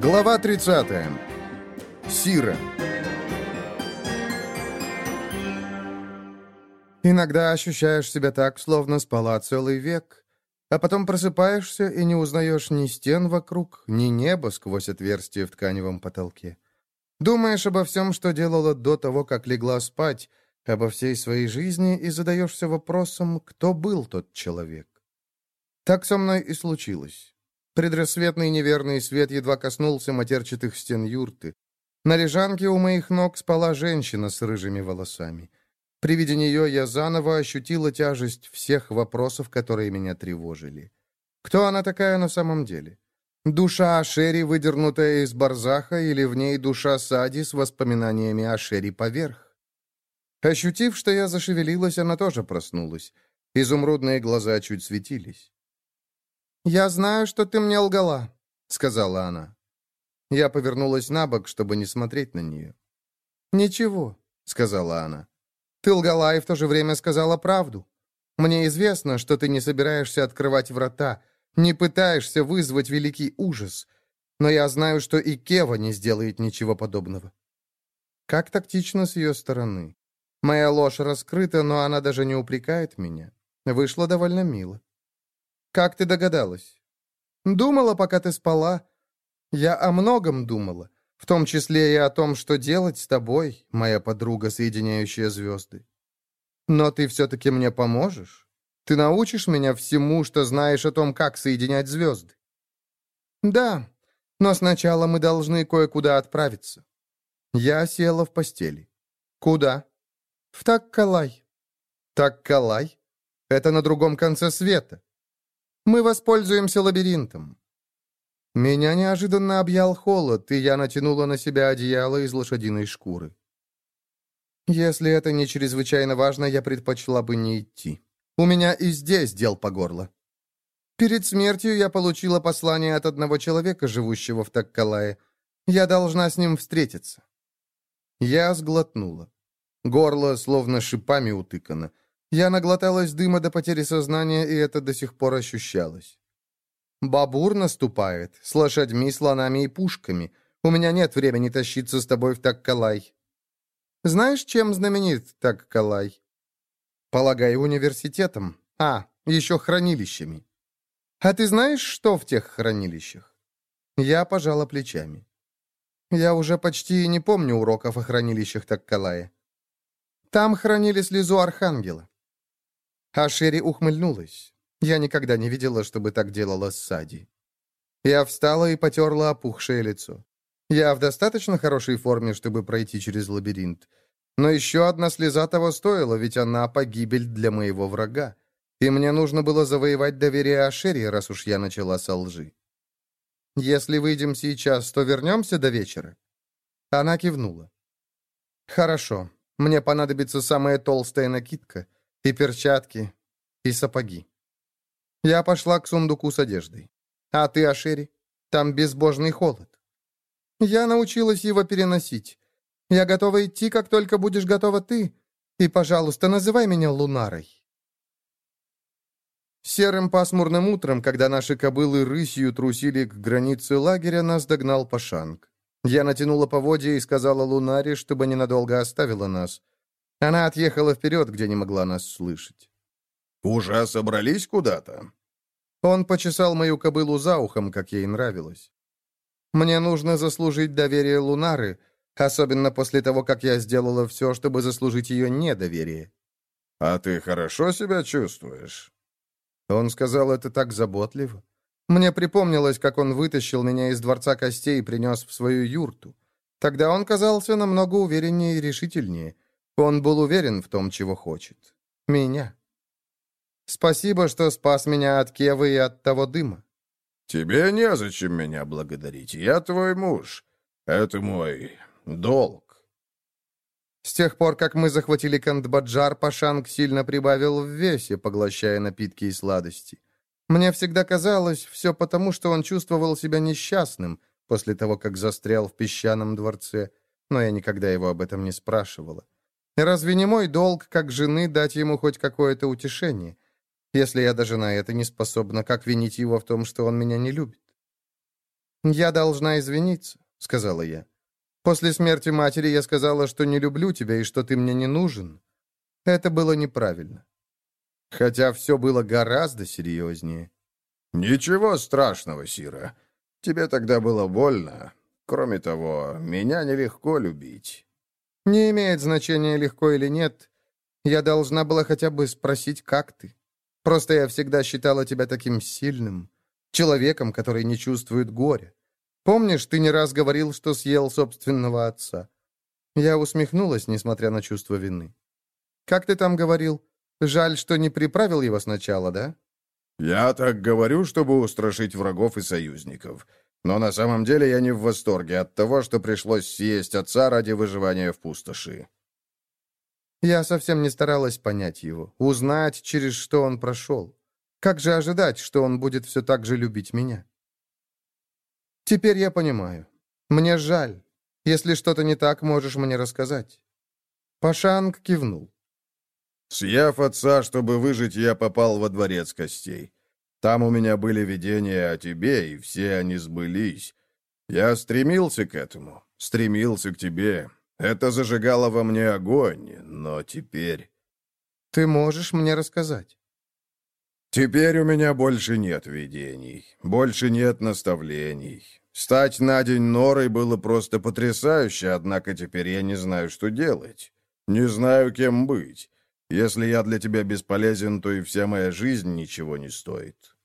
Глава 30. Сира. Иногда ощущаешь себя так, словно спала целый век, а потом просыпаешься и не узнаешь ни стен вокруг, ни неба сквозь отверстие в тканевом потолке. Думаешь обо всем, что делала до того, как легла спать, обо всей своей жизни и задаешься вопросом, кто был тот человек. Так со мной и случилось. Предрассветный неверный свет едва коснулся матерчатых стен юрты. На лежанке у моих ног спала женщина с рыжими волосами. При виде нее я заново ощутила тяжесть всех вопросов, которые меня тревожили. Кто она такая на самом деле? Душа Ашери, выдернутая из барзаха, или в ней душа Сади с воспоминаниями Ашери поверх? Ощутив, что я зашевелилась, она тоже проснулась. Изумрудные глаза чуть светились. «Я знаю, что ты мне лгала», — сказала она. Я повернулась на бок, чтобы не смотреть на нее. «Ничего», — сказала она. «Ты лгала и в то же время сказала правду. Мне известно, что ты не собираешься открывать врата, не пытаешься вызвать великий ужас, но я знаю, что и Кева не сделает ничего подобного». Как тактично с ее стороны. Моя ложь раскрыта, но она даже не упрекает меня. Вышло довольно мило. «Как ты догадалась?» «Думала, пока ты спала. Я о многом думала, в том числе и о том, что делать с тобой, моя подруга, соединяющая звезды. Но ты все-таки мне поможешь? Ты научишь меня всему, что знаешь о том, как соединять звезды?» «Да, но сначала мы должны кое-куда отправиться». Я села в постели. «Куда?» «В Таккалай». «Таккалай? Это на другом конце света». Мы воспользуемся лабиринтом». Меня неожиданно объял холод, и я натянула на себя одеяло из лошадиной шкуры. Если это не чрезвычайно важно, я предпочла бы не идти. У меня и здесь дел по горло. Перед смертью я получила послание от одного человека, живущего в Таккалае. Я должна с ним встретиться. Я сглотнула. Горло словно шипами утыкано. Я наглоталась дыма до потери сознания, и это до сих пор ощущалось. Бабур наступает, с лошадьми, слонами и пушками. У меня нет времени тащиться с тобой в Таккалай. Знаешь, чем знаменит Таккалай? Полагаю, университетом. А, еще хранилищами. А ты знаешь, что в тех хранилищах? Я пожала плечами. Я уже почти не помню уроков о хранилищах Таккалая. Там хранили слезу Архангела. А Шерри ухмыльнулась. Я никогда не видела, чтобы так делала Сади. Я встала и потерла опухшее лицо. Я в достаточно хорошей форме, чтобы пройти через лабиринт. Но еще одна слеза того стоила, ведь она погибель для моего врага. И мне нужно было завоевать доверие Ашери, раз уж я начала со лжи. Если выйдем сейчас, то вернемся до вечера?» Она кивнула. «Хорошо. Мне понадобится самая толстая накидка и перчатки, и сапоги. Я пошла к сундуку с одеждой. А ты, Ашери? Там безбожный холод. Я научилась его переносить. Я готова идти, как только будешь готова ты. И, пожалуйста, называй меня Лунарой. Серым пасмурным утром, когда наши кобылы рысью трусили к границе лагеря, нас догнал Пашанг. Я натянула поводья и сказала Лунаре, чтобы ненадолго оставила нас. Она отъехала вперед, где не могла нас слышать. «Уже собрались куда-то?» Он почесал мою кобылу за ухом, как ей нравилось. «Мне нужно заслужить доверие Лунары, особенно после того, как я сделала все, чтобы заслужить ее недоверие». «А ты хорошо себя чувствуешь?» Он сказал это так заботливо. Мне припомнилось, как он вытащил меня из дворца костей и принес в свою юрту. Тогда он казался намного увереннее и решительнее. Он был уверен в том, чего хочет. Меня. Спасибо, что спас меня от Кевы и от того дыма. Тебе незачем меня благодарить. Я твой муж. Это мой долг. С тех пор, как мы захватили Кандбаджар, Пашанг сильно прибавил в весе, поглощая напитки и сладости. Мне всегда казалось, все потому, что он чувствовал себя несчастным после того, как застрял в песчаном дворце, но я никогда его об этом не спрашивала. Разве не мой долг, как жены, дать ему хоть какое-то утешение? Если я даже на это не способна, как винить его в том, что он меня не любит? «Я должна извиниться», — сказала я. «После смерти матери я сказала, что не люблю тебя и что ты мне не нужен. Это было неправильно. Хотя все было гораздо серьезнее». «Ничего страшного, Сира. Тебе тогда было больно. Кроме того, меня нелегко любить». «Не имеет значения, легко или нет. Я должна была хотя бы спросить, как ты. Просто я всегда считала тебя таким сильным, человеком, который не чувствует горя. Помнишь, ты не раз говорил, что съел собственного отца?» Я усмехнулась, несмотря на чувство вины. «Как ты там говорил? Жаль, что не приправил его сначала, да?» «Я так говорю, чтобы устрашить врагов и союзников. Но на самом деле я не в восторге от того, что пришлось съесть отца ради выживания в пустоши». Я совсем не старалась понять его, узнать, через что он прошел. Как же ожидать, что он будет все так же любить меня? Теперь я понимаю. Мне жаль. Если что-то не так, можешь мне рассказать. Пашанг кивнул. Съев отца, чтобы выжить, я попал во дворец костей. Там у меня были видения о тебе, и все они сбылись. Я стремился к этому, стремился к тебе. Это зажигало во мне огонь, но теперь... Ты можешь мне рассказать? Теперь у меня больше нет видений, больше нет наставлений. Стать на день норой было просто потрясающе, однако теперь я не знаю, что делать. Не знаю, кем быть. Если я для тебя бесполезен, то и вся моя жизнь ничего не стоит».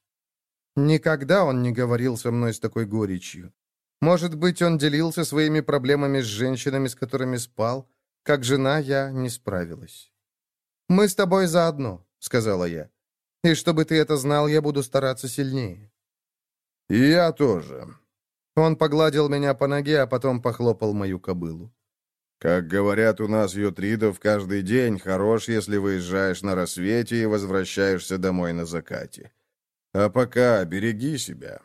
Никогда он не говорил со мной с такой горечью. Может быть, он делился своими проблемами с женщинами, с которыми спал. Как жена я не справилась. «Мы с тобой заодно», — сказала я. «И чтобы ты это знал, я буду стараться сильнее». «И я тоже». Он погладил меня по ноге, а потом похлопал мою кобылу. Как говорят у нас ютридов, каждый день хорош, если выезжаешь на рассвете и возвращаешься домой на закате. А пока береги себя».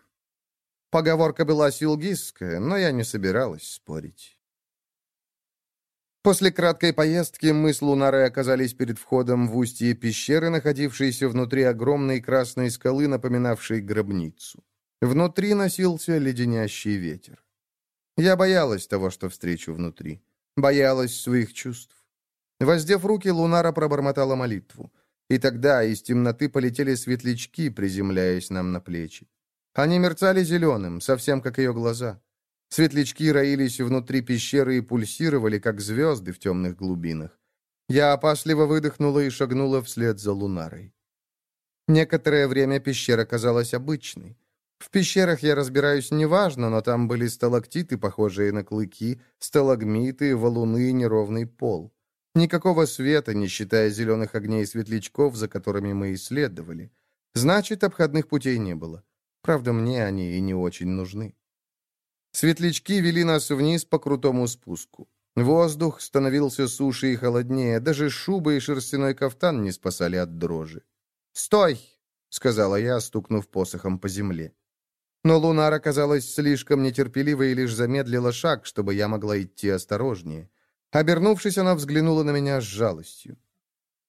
Поговорка была силгистская, но я не собиралась спорить. После краткой поездки мы с Лунарой оказались перед входом в устье пещеры, находившейся внутри огромной красной скалы, напоминавшей гробницу. Внутри носился леденящий ветер. Я боялась того, что встречу внутри. Боялась своих чувств. Воздев руки, Лунара пробормотала молитву. И тогда из темноты полетели светлячки, приземляясь нам на плечи. Они мерцали зеленым, совсем как ее глаза. Светлячки роились внутри пещеры и пульсировали, как звезды в темных глубинах. Я опасливо выдохнула и шагнула вслед за Лунарой. Некоторое время пещера казалась обычной. В пещерах я разбираюсь неважно, но там были сталактиты, похожие на клыки, сталагмиты, валуны и неровный пол. Никакого света, не считая зеленых огней и светлячков, за которыми мы исследовали. Значит, обходных путей не было. Правда, мне они и не очень нужны. Светлячки вели нас вниз по крутому спуску. Воздух становился суше и холоднее, даже шуба и шерстяной кафтан не спасали от дрожи. «Стой!» — сказала я, стукнув посохом по земле. Но Лунар оказалась слишком нетерпеливой и лишь замедлила шаг, чтобы я могла идти осторожнее. Обернувшись, она взглянула на меня с жалостью.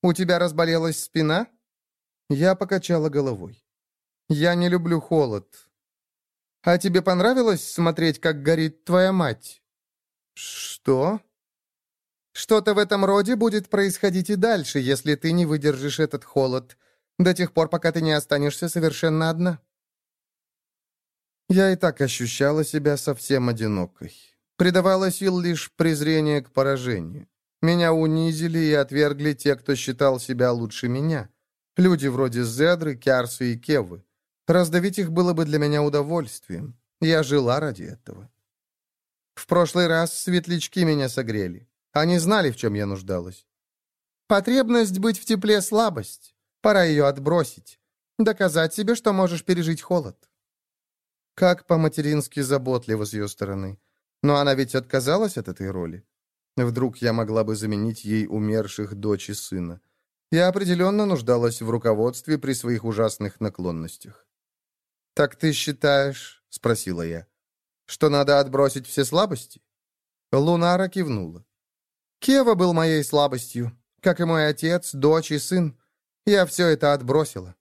«У тебя разболелась спина?» Я покачала головой. «Я не люблю холод». «А тебе понравилось смотреть, как горит твоя мать?» «Что?» «Что-то в этом роде будет происходить и дальше, если ты не выдержишь этот холод, до тех пор, пока ты не останешься совершенно одна». Я и так ощущала себя совсем одинокой. Придавало сил лишь презрение к поражению. Меня унизили и отвергли те, кто считал себя лучше меня. Люди вроде Зедры, Кярсы и Кевы. Раздавить их было бы для меня удовольствием. Я жила ради этого. В прошлый раз светлячки меня согрели. Они знали, в чем я нуждалась. Потребность быть в тепле — слабость. Пора ее отбросить. Доказать себе, что можешь пережить холод. Как по-матерински заботливо с ее стороны. Но она ведь отказалась от этой роли. Вдруг я могла бы заменить ей умерших дочь и сына. Я определенно нуждалась в руководстве при своих ужасных наклонностях. «Так ты считаешь, — спросила я, — что надо отбросить все слабости?» Лунара кивнула. «Кева был моей слабостью, как и мой отец, дочь и сын. Я все это отбросила».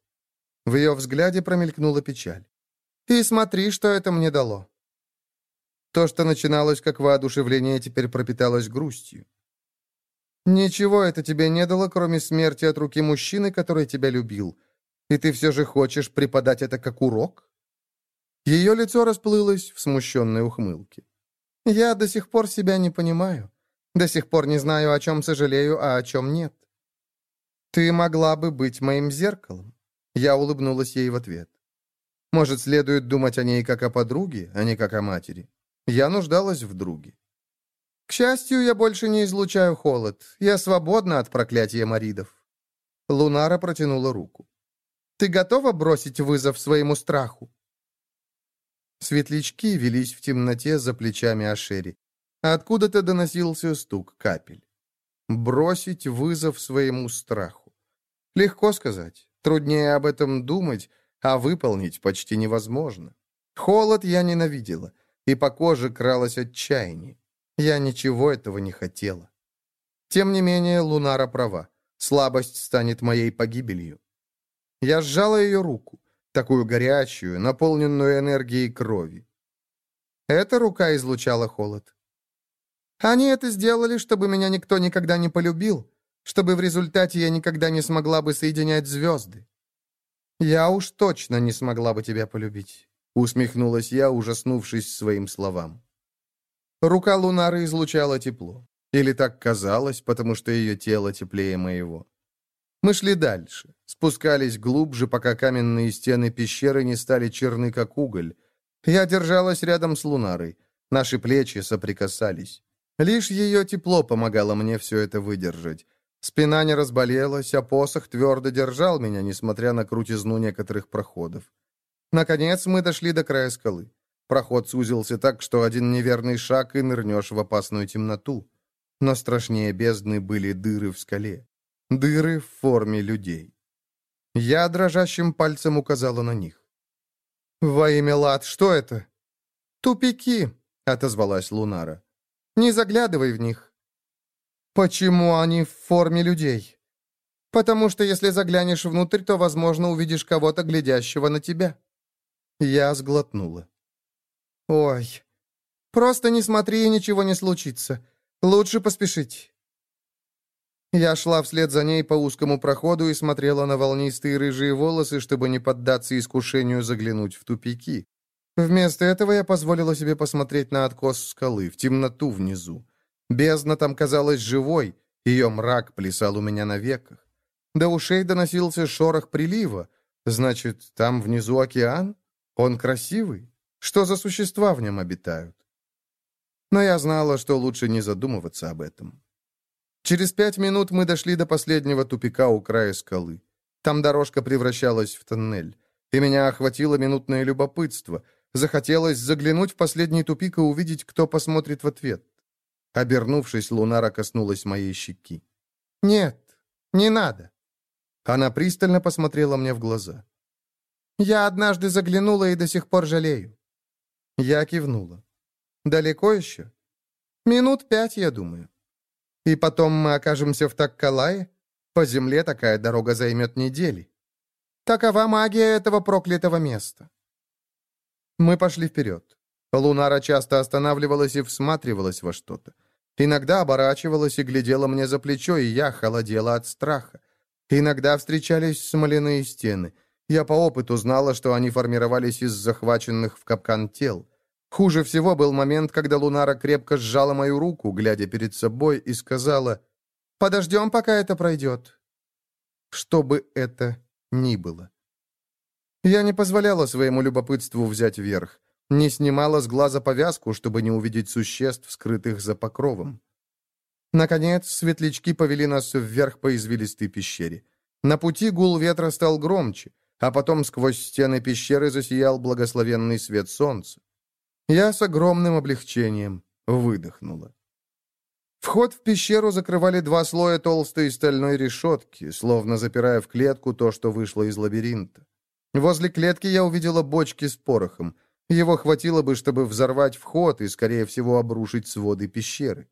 В ее взгляде промелькнула печаль. И смотри, что это мне дало. То, что начиналось как воодушевление, теперь пропиталось грустью. Ничего это тебе не дало, кроме смерти от руки мужчины, который тебя любил. И ты все же хочешь преподать это как урок? Ее лицо расплылось в смущенной ухмылке. Я до сих пор себя не понимаю. До сих пор не знаю, о чем сожалею, а о чем нет. Ты могла бы быть моим зеркалом. Я улыбнулась ей в ответ. Может, следует думать о ней как о подруге, а не как о матери. Я нуждалась в друге. К счастью, я больше не излучаю холод. Я свободна от проклятия Маридов. Лунара протянула руку. Ты готова бросить вызов своему страху? Светлячки велись в темноте за плечами Ашери. Откуда-то доносился стук капель. Бросить вызов своему страху. Легко сказать. Труднее об этом думать, а выполнить почти невозможно. Холод я ненавидела, и по коже кралось отчаяние. Я ничего этого не хотела. Тем не менее, Лунара права. Слабость станет моей погибелью. Я сжала ее руку, такую горячую, наполненную энергией крови. Эта рука излучала холод. Они это сделали, чтобы меня никто никогда не полюбил, чтобы в результате я никогда не смогла бы соединять звезды. «Я уж точно не смогла бы тебя полюбить», — усмехнулась я, ужаснувшись своим словам. Рука Лунары излучала тепло. Или так казалось, потому что ее тело теплее моего. Мы шли дальше, спускались глубже, пока каменные стены пещеры не стали черны, как уголь. Я держалась рядом с Лунарой. Наши плечи соприкасались. Лишь ее тепло помогало мне все это выдержать. Спина не разболелась, а посох твердо держал меня, несмотря на крутизну некоторых проходов. Наконец мы дошли до края скалы. Проход сузился так, что один неверный шаг и нырнешь в опасную темноту. Но страшнее бездны были дыры в скале. Дыры в форме людей. Я дрожащим пальцем указала на них. «Во имя Лад, что это?» «Тупики», — отозвалась Лунара. «Не заглядывай в них. «Почему они в форме людей?» «Потому что если заглянешь внутрь, то, возможно, увидишь кого-то, глядящего на тебя». Я сглотнула. «Ой, просто не смотри, и ничего не случится. Лучше поспешить». Я шла вслед за ней по узкому проходу и смотрела на волнистые рыжие волосы, чтобы не поддаться искушению заглянуть в тупики. Вместо этого я позволила себе посмотреть на откос скалы, в темноту внизу. Бездна там казалась живой, ее мрак плясал у меня на веках. До ушей доносился шорох прилива. Значит, там внизу океан? Он красивый? Что за существа в нем обитают? Но я знала, что лучше не задумываться об этом. Через пять минут мы дошли до последнего тупика у края скалы. Там дорожка превращалась в тоннель. И меня охватило минутное любопытство. Захотелось заглянуть в последний тупик и увидеть, кто посмотрит в ответ. Обернувшись, Лунара коснулась моей щеки. «Нет, не надо». Она пристально посмотрела мне в глаза. «Я однажды заглянула и до сих пор жалею». Я кивнула. «Далеко еще?» «Минут пять, я думаю». «И потом мы окажемся в Таккалае? По земле такая дорога займет недели. Такова магия этого проклятого места». Мы пошли вперед. Лунара часто останавливалась и всматривалась во что-то. Иногда оборачивалась и глядела мне за плечо, и я холодела от страха. Иногда встречались смоляные стены. Я по опыту знала, что они формировались из захваченных в капкан тел. Хуже всего был момент, когда Лунара крепко сжала мою руку, глядя перед собой, и сказала «Подождем, пока это пройдет». Что бы это ни было. Я не позволяла своему любопытству взять верх. Не снимала с глаза повязку, чтобы не увидеть существ, скрытых за покровом. Наконец, светлячки повели нас вверх по извилистой пещере. На пути гул ветра стал громче, а потом сквозь стены пещеры засиял благословенный свет солнца. Я с огромным облегчением выдохнула. Вход в пещеру закрывали два слоя толстой стальной решетки, словно запирая в клетку то, что вышло из лабиринта. Возле клетки я увидела бочки с порохом — его хватило бы, чтобы взорвать вход и, скорее всего, обрушить своды пещеры.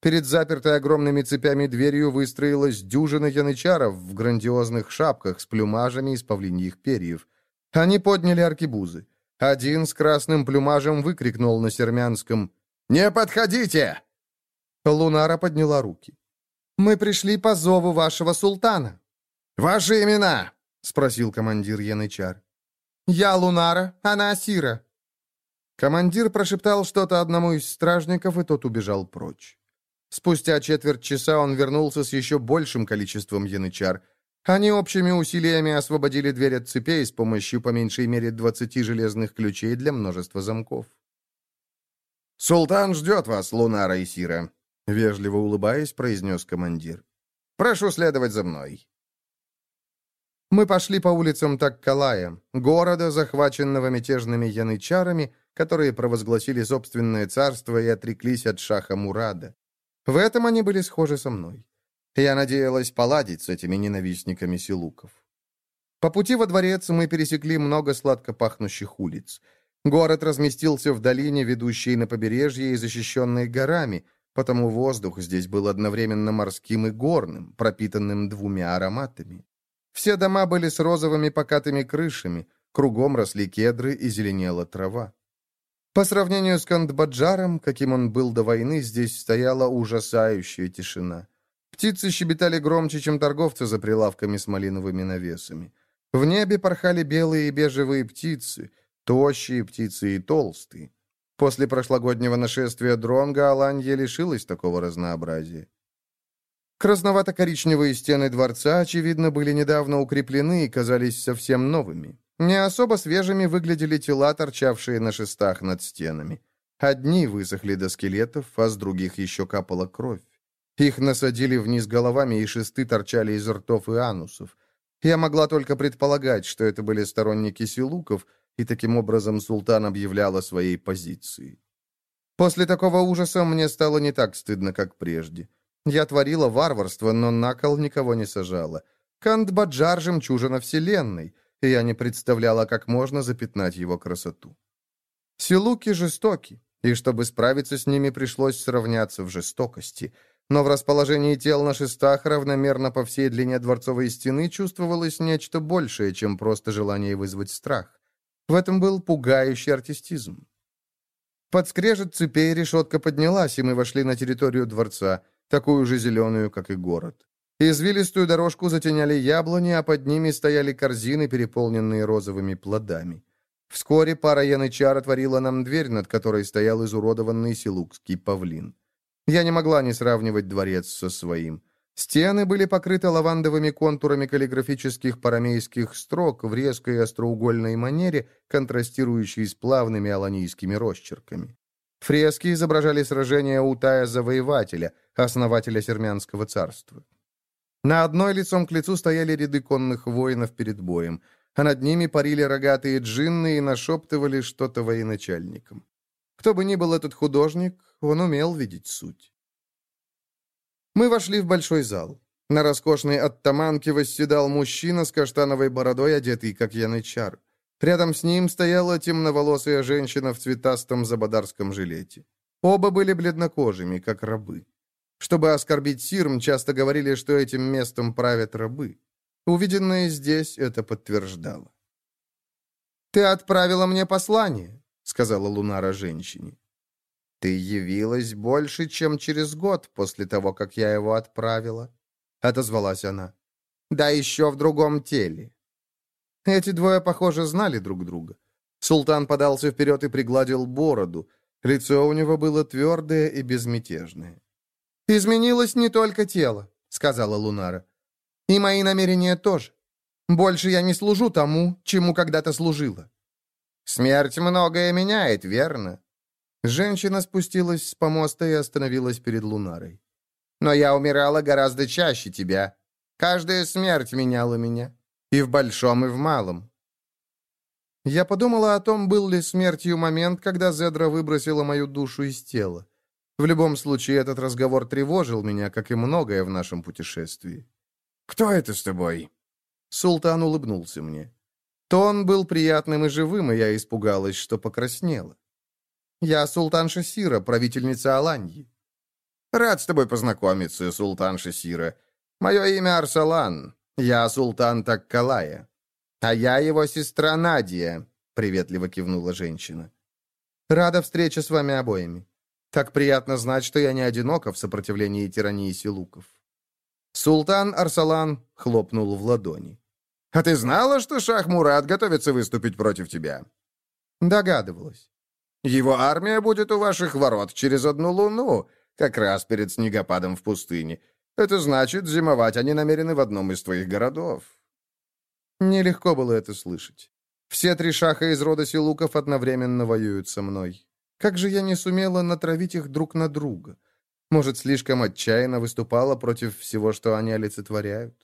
Перед запертой огромными цепями дверью выстроилась дюжина янычаров в грандиозных шапках с плюмажами из павлиньих перьев. Они подняли аркебузы. Один с красным плюмажем выкрикнул на сермянском «Не подходите!» Лунара подняла руки. «Мы пришли по зову вашего султана». «Ваши имена?» — спросил командир Янычар. «Я Лунара, она Асира». Командир прошептал что-то одному из стражников, и тот убежал прочь. Спустя четверть часа он вернулся с еще большим количеством янычар. Они общими усилиями освободили дверь от цепей с помощью по меньшей мере 20 железных ключей для множества замков. «Султан ждет вас, Лунара и Сира», — вежливо улыбаясь, произнес командир. «Прошу следовать за мной». Мы пошли по улицам Таккалая, города, захваченного мятежными янычарами, которые провозгласили собственное царство и отреклись от шаха Мурада. В этом они были схожи со мной. Я надеялась поладить с этими ненавистниками силуков. По пути во дворец мы пересекли много сладко пахнущих улиц. Город разместился в долине, ведущей на побережье и защищенной горами, потому воздух здесь был одновременно морским и горным, пропитанным двумя ароматами. Все дома были с розовыми покатыми крышами, кругом росли кедры и зеленела трава. По сравнению с Кандбаджаром, каким он был до войны, здесь стояла ужасающая тишина. Птицы щебетали громче, чем торговцы за прилавками с малиновыми навесами. В небе порхали белые и бежевые птицы, тощие птицы и толстые. После прошлогоднего нашествия дронга Аланья лишилась такого разнообразия. Красновато-коричневые стены дворца, очевидно, были недавно укреплены и казались совсем новыми. Не особо свежими выглядели тела, торчавшие на шестах над стенами. Одни высохли до скелетов, а с других еще капала кровь. Их насадили вниз головами, и шесты торчали из ртов и анусов. Я могла только предполагать, что это были сторонники силуков, и таким образом султан объявлял о своей позиции. После такого ужаса мне стало не так стыдно, как прежде. Я творила варварство, но на кол никого не сажала. Кандбаджар — жемчужина вселенной — и я не представляла, как можно запятнать его красоту. Силуки жестоки, и чтобы справиться с ними, пришлось сравняться в жестокости. Но в расположении тел на шестах равномерно по всей длине дворцовой стены чувствовалось нечто большее, чем просто желание вызвать страх. В этом был пугающий артистизм. Под скрежет цепей решетка поднялась, и мы вошли на территорию дворца, такую же зеленую, как и город. Извилистую дорожку затеняли яблони, а под ними стояли корзины, переполненные розовыми плодами. Вскоре пара янычар отворила нам дверь, над которой стоял изуродованный силукский павлин. Я не могла не сравнивать дворец со своим. Стены были покрыты лавандовыми контурами каллиграфических парамейских строк в резкой остроугольной манере, контрастирующей с плавными аланийскими росчерками. Фрески изображали сражение Утая-завоевателя, основателя Сермянского царства. На одной лицом к лицу стояли ряды конных воинов перед боем, а над ними парили рогатые джинны и нашептывали что-то военачальникам. Кто бы ни был этот художник, он умел видеть суть. Мы вошли в большой зал. На роскошной оттаманке восседал мужчина с каштановой бородой, одетый как янычар. Рядом с ним стояла темноволосая женщина в цветастом забадарском жилете. Оба были бледнокожими, как рабы. Чтобы оскорбить Сирм, часто говорили, что этим местом правят рабы. Увиденное здесь это подтверждало. «Ты отправила мне послание», — сказала Лунара женщине. «Ты явилась больше, чем через год после того, как я его отправила», — отозвалась она. «Да еще в другом теле». Эти двое, похоже, знали друг друга. Султан подался вперед и пригладил бороду. Лицо у него было твердое и безмятежное. «Изменилось не только тело», — сказала Лунара. «И мои намерения тоже. Больше я не служу тому, чему когда-то служила». «Смерть многое меняет, верно?» Женщина спустилась с помоста и остановилась перед Лунарой. «Но я умирала гораздо чаще тебя. Каждая смерть меняла меня. И в большом, и в малом». Я подумала о том, был ли смертью момент, когда Зедра выбросила мою душу из тела. В любом случае, этот разговор тревожил меня, как и многое в нашем путешествии. «Кто это с тобой?» Султан улыбнулся мне. Тон был приятным и живым, и я испугалась, что покраснела. «Я Султан Шасира, правительница Аланьи». «Рад с тобой познакомиться, Султан Шасира. Мое имя Арсалан. Я Султан Таккалая. А я его сестра Надия. — приветливо кивнула женщина. «Рада встрече с вами обоими. Так приятно знать, что я не одинока в сопротивлении тирании силуков». Султан Арсалан хлопнул в ладони. «А ты знала, что Шах Мурат готовится выступить против тебя?» «Догадывалась». «Его армия будет у ваших ворот через одну луну, как раз перед снегопадом в пустыне. Это значит, зимовать они намерены в одном из твоих городов». Нелегко было это слышать. Все три шаха из рода Силуков одновременно воюют со мной. Как же я не сумела натравить их друг на друга? Может, слишком отчаянно выступала против всего, что они олицетворяют?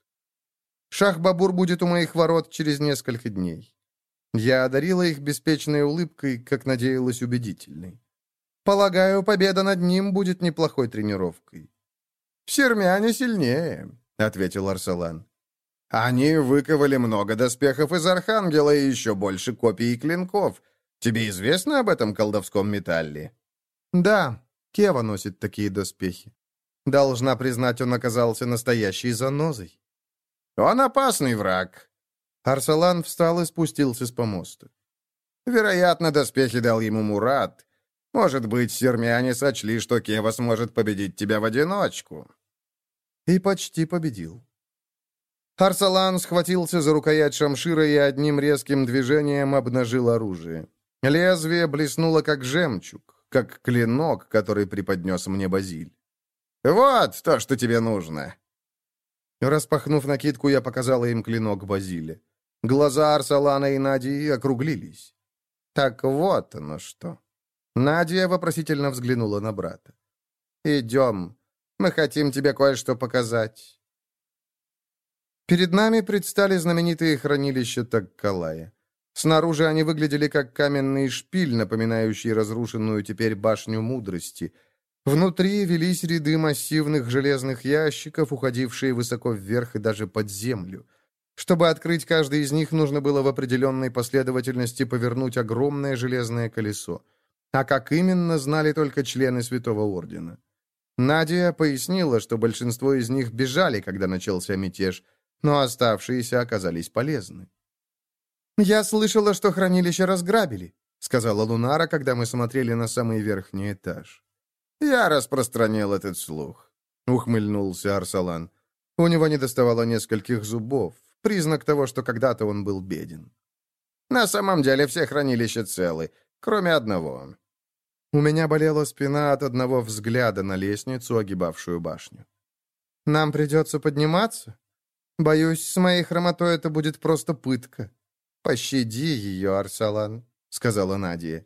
Шах-Бабур будет у моих ворот через несколько дней. Я одарила их беспечной улыбкой, как надеялась убедительной. Полагаю, победа над ним будет неплохой тренировкой. «Сермяне сильнее», — ответил Арсалан. «Они выковали много доспехов из Архангела и еще больше копий и клинков. Тебе известно об этом колдовском металле?» «Да, Кева носит такие доспехи. Должна признать, он оказался настоящей занозой». «Он опасный враг». Арсалан встал и спустился с помоста. «Вероятно, доспехи дал ему Мурат. Может быть, сермяне сочли, что Кева сможет победить тебя в одиночку». И почти победил. Арсалан схватился за рукоять шамшира и одним резким движением обнажил оружие. Лезвие блеснуло, как жемчуг, как клинок, который преподнес мне Базиль. «Вот то, что тебе нужно!» Распахнув накидку, я показала им клинок Базиле. Глаза Арсалана и Надии округлились. «Так вот оно что!» Надя вопросительно взглянула на брата. «Идем. Мы хотим тебе кое-что показать». Перед нами предстали знаменитые хранилища Таккалая. Снаружи они выглядели как каменный шпиль, напоминающий разрушенную теперь башню мудрости. Внутри велись ряды массивных железных ящиков, уходившие высоко вверх и даже под землю. Чтобы открыть каждый из них, нужно было в определенной последовательности повернуть огромное железное колесо. А как именно, знали только члены Святого Ордена. Надя пояснила, что большинство из них бежали, когда начался мятеж, но оставшиеся оказались полезны. «Я слышала, что хранилище разграбили», — сказала Лунара, когда мы смотрели на самый верхний этаж. «Я распространил этот слух», — ухмыльнулся Арсалан. У него не доставало нескольких зубов, признак того, что когда-то он был беден. «На самом деле все хранилища целы, кроме одного». У меня болела спина от одного взгляда на лестницу, огибавшую башню. «Нам придется подниматься? Боюсь, с моей хромотой это будет просто пытка». «Пощади ее, Арсалан», — сказала Надя.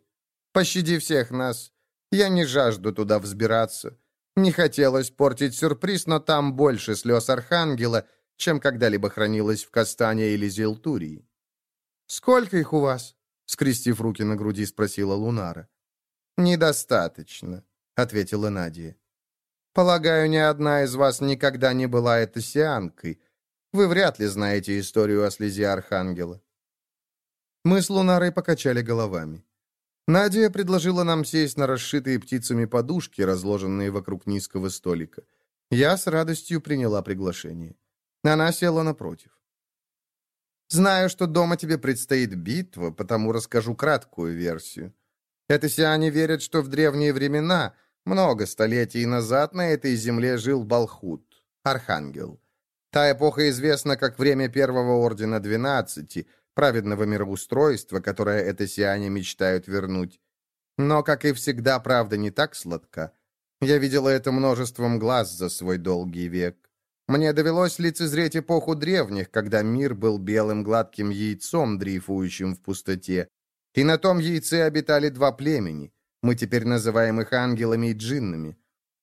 «Пощади всех нас. Я не жажду туда взбираться. Не хотелось портить сюрприз, но там больше слез Архангела, чем когда-либо хранилось в Кастане или Зелтурии». «Сколько их у вас?» — скрестив руки на груди, спросила Лунара. «Недостаточно», — ответила Надя. «Полагаю, ни одна из вас никогда не была этосианкой. Вы вряд ли знаете историю о слезе Архангела. Мы с Лунарой покачали головами. Надя предложила нам сесть на расшитые птицами подушки, разложенные вокруг низкого столика. Я с радостью приняла приглашение. Она села напротив. «Знаю, что дома тебе предстоит битва, потому расскажу краткую версию. Этосиане верят, что в древние времена, много столетий назад, на этой земле жил Балхут, архангел. Та эпоха известна как время Первого Ордена Двенадцати, праведного мироустройства, которое это сиане мечтают вернуть. Но, как и всегда, правда не так сладка. Я видела это множеством глаз за свой долгий век. Мне довелось лицезреть эпоху древних, когда мир был белым гладким яйцом, дрейфующим в пустоте. И на том яйце обитали два племени. Мы теперь называем их ангелами и джиннами.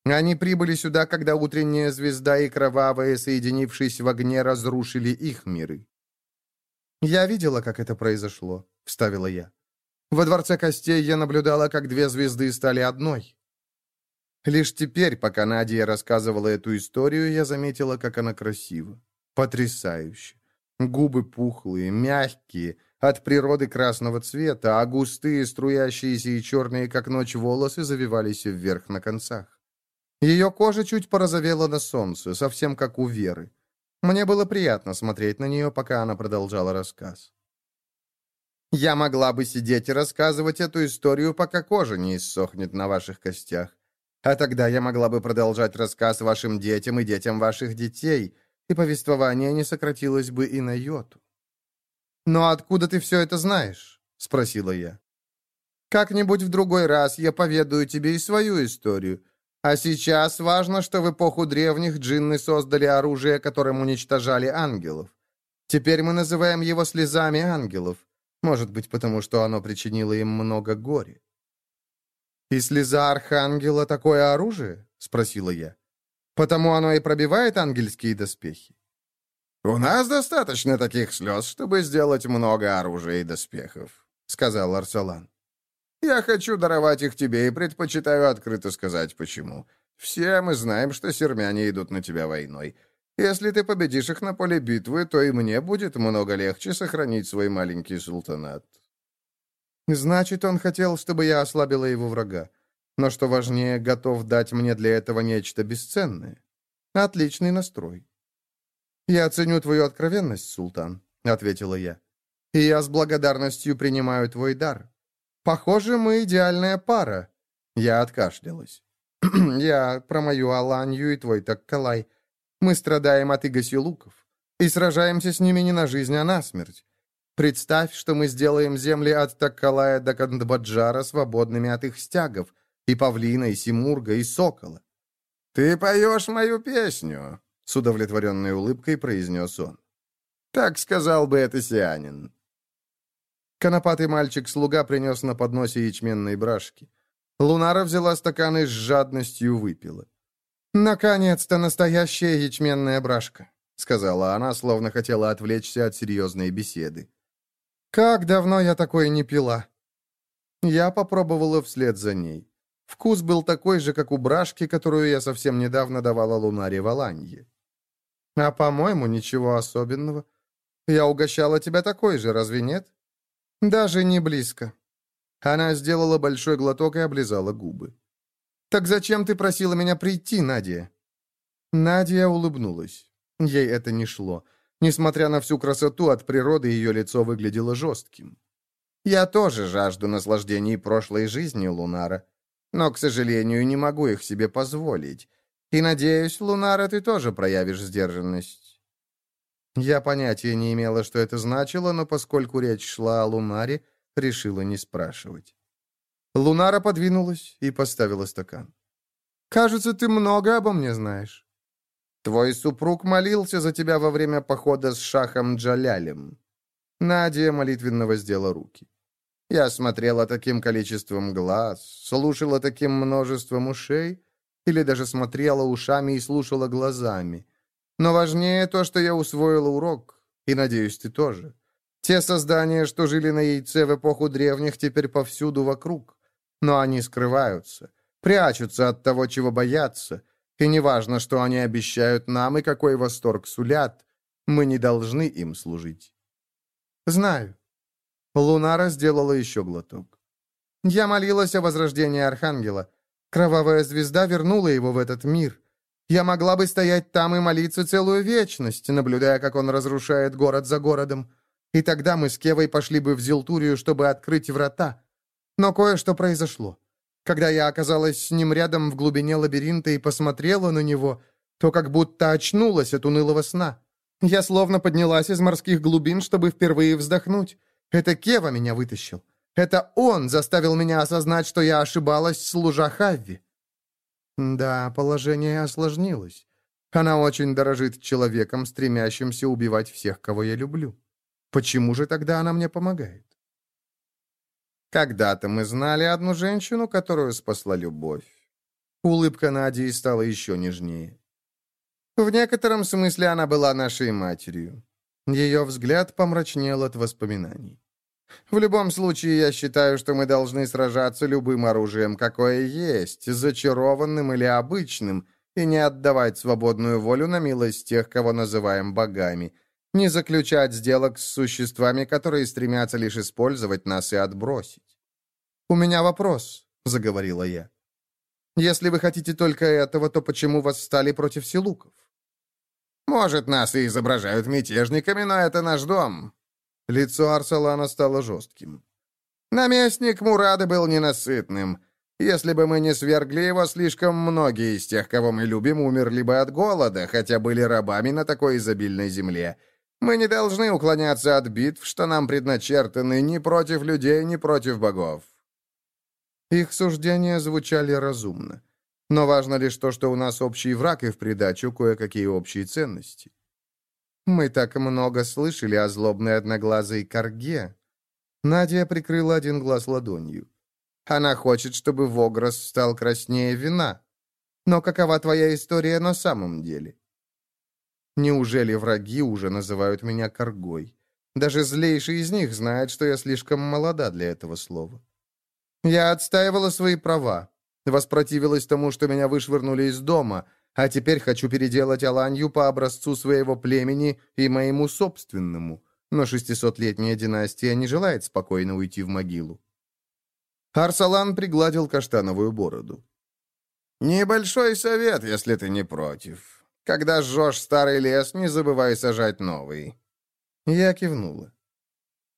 Они прибыли сюда, когда утренняя звезда и кровавая, соединившись в огне, разрушили их миры. «Я видела, как это произошло», — вставила я. «Во Дворце Костей я наблюдала, как две звезды стали одной». Лишь теперь, пока Надя рассказывала эту историю, я заметила, как она красива. Потрясающе. Губы пухлые, мягкие, от природы красного цвета, а густые, струящиеся и черные, как ночь, волосы завивались вверх на концах. Ее кожа чуть порозовела на солнце, совсем как у Веры. Мне было приятно смотреть на нее, пока она продолжала рассказ. Я могла бы сидеть и рассказывать эту историю, пока кожа не иссохнет на ваших костях. А тогда я могла бы продолжать рассказ вашим детям и детям ваших детей, и повествование не сократилось бы и на йоту. «Но откуда ты все это знаешь?» — спросила я. «Как-нибудь в другой раз я поведаю тебе и свою историю. А сейчас важно, что в эпоху древних джинны создали оружие, которым уничтожали ангелов. Теперь мы называем его слезами ангелов. Может быть, потому что оно причинило им много горя. «И слеза архангела такое оружие?» — спросила я. «Потому оно и пробивает ангельские доспехи». «У нас достаточно таких слез, чтобы сделать много оружия и доспехов», — сказал Арсалан. «Я хочу даровать их тебе и предпочитаю открыто сказать, почему. Все мы знаем, что сермяне идут на тебя войной. Если ты победишь их на поле битвы, то и мне будет много легче сохранить свой маленький султанат». «Значит, он хотел, чтобы я ослабила его врага. Но, что важнее, готов дать мне для этого нечто бесценное. Отличный настрой». «Я ценю твою откровенность, султан», — ответила я. «И я с благодарностью принимаю твой дар. Похоже, мы идеальная пара». Я откашлялась. «Я про мою Аланью и твой Таккалай. Мы страдаем от Игоси луков и сражаемся с ними не на жизнь, а на смерть. Представь, что мы сделаем земли от Таккалая до Кандбаджара свободными от их стягов, и павлина, и симурга, и сокола. «Ты поешь мою песню», — с удовлетворенной улыбкой произнес он. «Так сказал бы это сианин». Конопатый мальчик-слуга принес на подносе ячменной брашки. Лунара взяла стакан и с жадностью выпила. «Наконец-то настоящая ячменная брашка», — сказала она, словно хотела отвлечься от серьезной беседы. «Как давно я такое не пила?» Я попробовала вслед за ней. Вкус был такой же, как у брашки, которую я совсем недавно давала Лунаре в Аланье. «А, по-моему, ничего особенного. Я угощала тебя такой же, разве нет?» «Даже не близко». Она сделала большой глоток и облизала губы. «Так зачем ты просила меня прийти, Надя?» Надя улыбнулась. Ей это не шло. Несмотря на всю красоту, от природы ее лицо выглядело жестким. «Я тоже жажду наслаждений прошлой жизни, Лунара. Но, к сожалению, не могу их себе позволить. И, надеюсь, Лунара, ты тоже проявишь сдержанность». Я понятия не имела, что это значило, но поскольку речь шла о Лунаре, решила не спрашивать. Лунара подвинулась и поставила стакан. «Кажется, ты много обо мне знаешь. Твой супруг молился за тебя во время похода с шахом Джалялем». Надя молитвенно воздела руки. Я смотрела таким количеством глаз, слушала таким множеством ушей, или даже смотрела ушами и слушала глазами. Но важнее то, что я усвоила урок, и, надеюсь, ты тоже. Те создания, что жили на яйце в эпоху древних, теперь повсюду вокруг. Но они скрываются, прячутся от того, чего боятся. И неважно, что они обещают нам и какой восторг сулят, мы не должны им служить. Знаю. Лунара сделала еще глоток. Я молилась о возрождении Архангела. Кровавая звезда вернула его в этот мир. Я могла бы стоять там и молиться целую вечность, наблюдая, как он разрушает город за городом. И тогда мы с Кевой пошли бы в Зилтурию, чтобы открыть врата. Но кое-что произошло. Когда я оказалась с ним рядом в глубине лабиринта и посмотрела на него, то как будто очнулась от унылого сна. Я словно поднялась из морских глубин, чтобы впервые вздохнуть. Это Кева меня вытащил. Это он заставил меня осознать, что я ошибалась, служа Хавви. Да, положение осложнилось. Она очень дорожит человеком, стремящимся убивать всех, кого я люблю. Почему же тогда она мне помогает? Когда-то мы знали одну женщину, которую спасла любовь. Улыбка Надии стала еще нежнее. В некотором смысле она была нашей матерью. Ее взгляд помрачнел от воспоминаний. В любом случае, я считаю, что мы должны сражаться любым оружием, какое есть, зачарованным или обычным, и не отдавать свободную волю на милость тех, кого называем богами, не заключать сделок с существами, которые стремятся лишь использовать нас и отбросить. «У меня вопрос», — заговорила я. «Если вы хотите только этого, то почему вас стали против силуков?» «Может, нас и изображают мятежниками, но это наш дом. Лицо Арсалана стало жестким. «Наместник Мурады был ненасытным. Если бы мы не свергли его, слишком многие из тех, кого мы любим, умерли бы от голода, хотя были рабами на такой изобильной земле. Мы не должны уклоняться от битв, что нам предначертаны ни против людей, ни против богов». Их суждения звучали разумно. Но важно лишь то, что у нас общий враг и в придачу кое-какие общие ценности. Мы так много слышали о злобной одноглазой корге. Надя прикрыла один глаз ладонью. Она хочет, чтобы Вогрос стал краснее вина. Но какова твоя история на самом деле? Неужели враги уже называют меня коргой? Даже злейший из них знает, что я слишком молода для этого слова. Я отстаивала свои права, воспротивилась тому, что меня вышвырнули из дома, а теперь хочу переделать Аланью по образцу своего племени и моему собственному. Но шестисотлетняя династия не желает спокойно уйти в могилу. Арсалан пригладил каштановую бороду. «Небольшой совет, если ты не против. Когда сжешь старый лес, не забывай сажать новый». Я кивнула.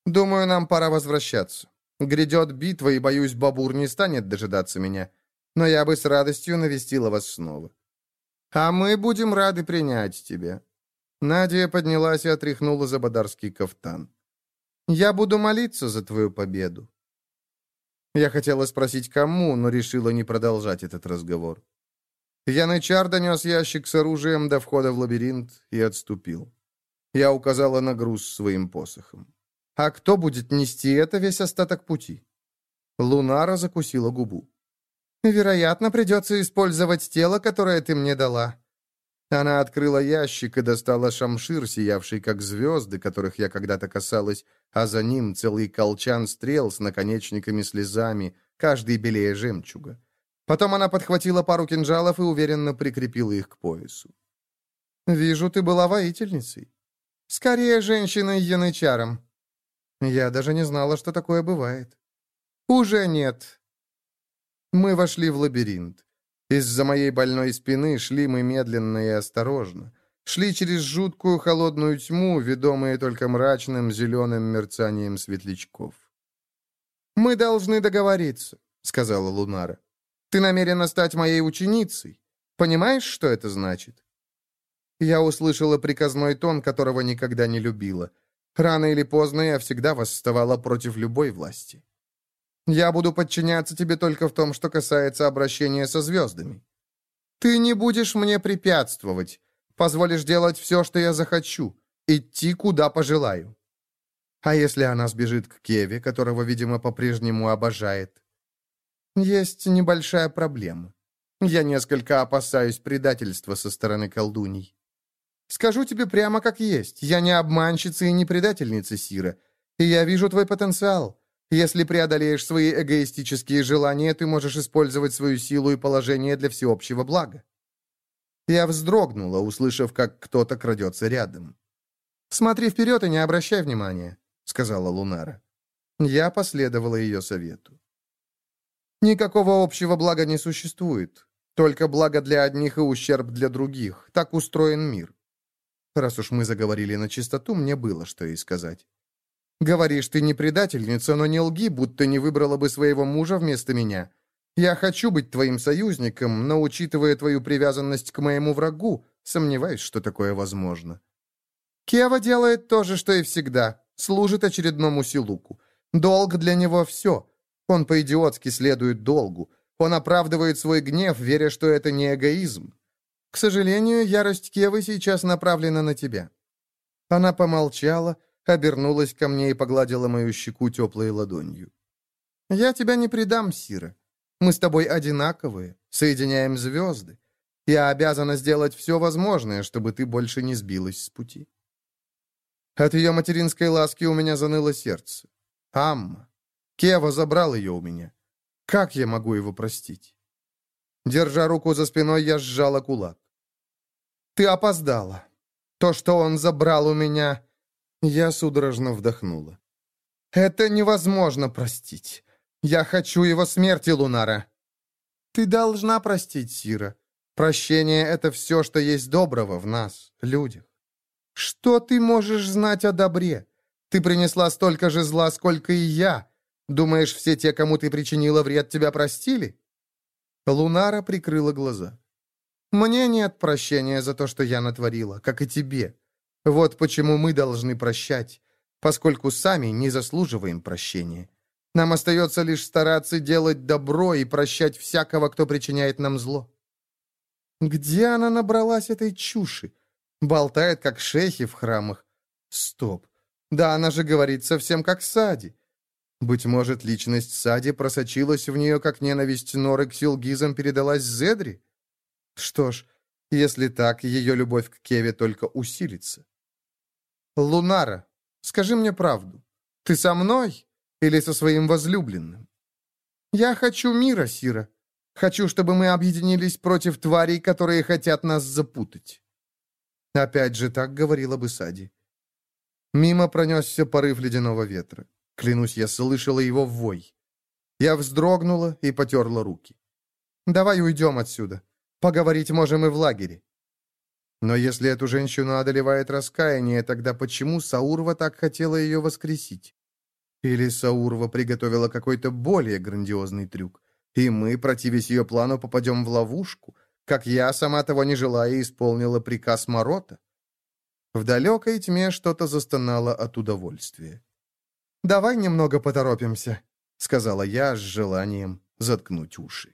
«Думаю, нам пора возвращаться. Грядет битва, и, боюсь, Бабур не станет дожидаться меня. Но я бы с радостью навестила вас снова. А мы будем рады принять тебя». Надя поднялась и отряхнула забадарский кафтан. «Я буду молиться за твою победу». Я хотела спросить, кому, но решила не продолжать этот разговор. Янычар донес ящик с оружием до входа в лабиринт и отступил. Я указала на груз своим посохом. «А кто будет нести это весь остаток пути?» Лунара закусила губу. Вероятно, придется использовать тело, которое ты мне дала». Она открыла ящик и достала шамшир, сиявший как звезды, которых я когда-то касалась, а за ним целый колчан стрел с наконечниками-слезами, каждый белее жемчуга. Потом она подхватила пару кинжалов и уверенно прикрепила их к поясу. «Вижу, ты была воительницей. Скорее, женщиной янычаром. Я даже не знала, что такое бывает». «Уже нет. Мы вошли в лабиринт. Из-за моей больной спины шли мы медленно и осторожно. Шли через жуткую холодную тьму, ведомые только мрачным зеленым мерцанием светлячков. «Мы должны договориться», — сказала Лунара. «Ты намерена стать моей ученицей. Понимаешь, что это значит?» Я услышала приказной тон, которого никогда не любила. Рано или поздно я всегда восставала против любой власти. Я буду подчиняться тебе только в том, что касается обращения со звездами. Ты не будешь мне препятствовать, позволишь делать все, что я захочу, идти, куда пожелаю. А если она сбежит к Кеве, которого, видимо, по-прежнему обожает? Есть небольшая проблема. Я несколько опасаюсь предательства со стороны колдуней. Скажу тебе прямо как есть. Я не обманщица и не предательница, Сира. И я вижу твой потенциал. Если преодолеешь свои эгоистические желания, ты можешь использовать свою силу и положение для всеобщего блага». Я вздрогнула, услышав, как кто-то крадется рядом. «Смотри вперед и не обращай внимания», — сказала Лунара. Я последовала ее совету. «Никакого общего блага не существует. Только благо для одних и ущерб для других. Так устроен мир». Раз уж мы заговорили на чистоту, мне было что и сказать. Говоришь, ты не предательница, но не лги, будто не выбрала бы своего мужа вместо меня. Я хочу быть твоим союзником, но, учитывая твою привязанность к моему врагу, сомневаюсь, что такое возможно. Кева делает то же, что и всегда. Служит очередному силуку. Долг для него все. Он по-идиотски следует долгу. Он оправдывает свой гнев, веря, что это не эгоизм. К сожалению, ярость Кевы сейчас направлена на тебя». Она помолчала, обернулась ко мне и погладила мою щеку теплой ладонью. «Я тебя не предам, Сира. Мы с тобой одинаковые, соединяем звезды. Я обязана сделать все возможное, чтобы ты больше не сбилась с пути». От ее материнской ласки у меня заныло сердце. Амма. Кева забрал ее у меня. Как я могу его простить? Держа руку за спиной, я сжала кулак. «Ты опоздала. То, что он забрал у меня, я судорожно вдохнула. «Это невозможно простить. Я хочу его смерти, Лунара». «Ты должна простить, Сира. Прощение — это все, что есть доброго в нас, людях. Что ты можешь знать о добре? Ты принесла столько же зла, сколько и я. Думаешь, все те, кому ты причинила вред, тебя простили?» Лунара прикрыла глаза. «Мне нет прощения за то, что я натворила, как и тебе. Вот почему мы должны прощать, поскольку сами не заслуживаем прощения. Нам остается лишь стараться делать добро и прощать всякого, кто причиняет нам зло». Где она набралась этой чуши? Болтает, как шейхи в храмах. Стоп. Да она же говорит совсем как Сади. Быть может, личность Сади просочилась в нее, как ненависть Норы к Силгизам передалась Зедри? Что ж, если так, ее любовь к Кеве только усилится. Лунара, скажи мне правду. Ты со мной или со своим возлюбленным? Я хочу мира, Сира. Хочу, чтобы мы объединились против тварей, которые хотят нас запутать. Опять же, так говорила бы Сади. Мимо пронесся порыв ледяного ветра. Клянусь, я слышала его вой. Я вздрогнула и потерла руки. «Давай уйдем отсюда. Поговорить можем и в лагере». Но если эту женщину одолевает раскаяние, тогда почему Саурва так хотела ее воскресить? Или Саурва приготовила какой-то более грандиозный трюк, и мы, противясь ее плану, попадем в ловушку, как я, сама того не желая, исполнила приказ Морота? В далекой тьме что-то застонало от удовольствия. «Давай немного поторопимся», — сказала я с желанием заткнуть уши.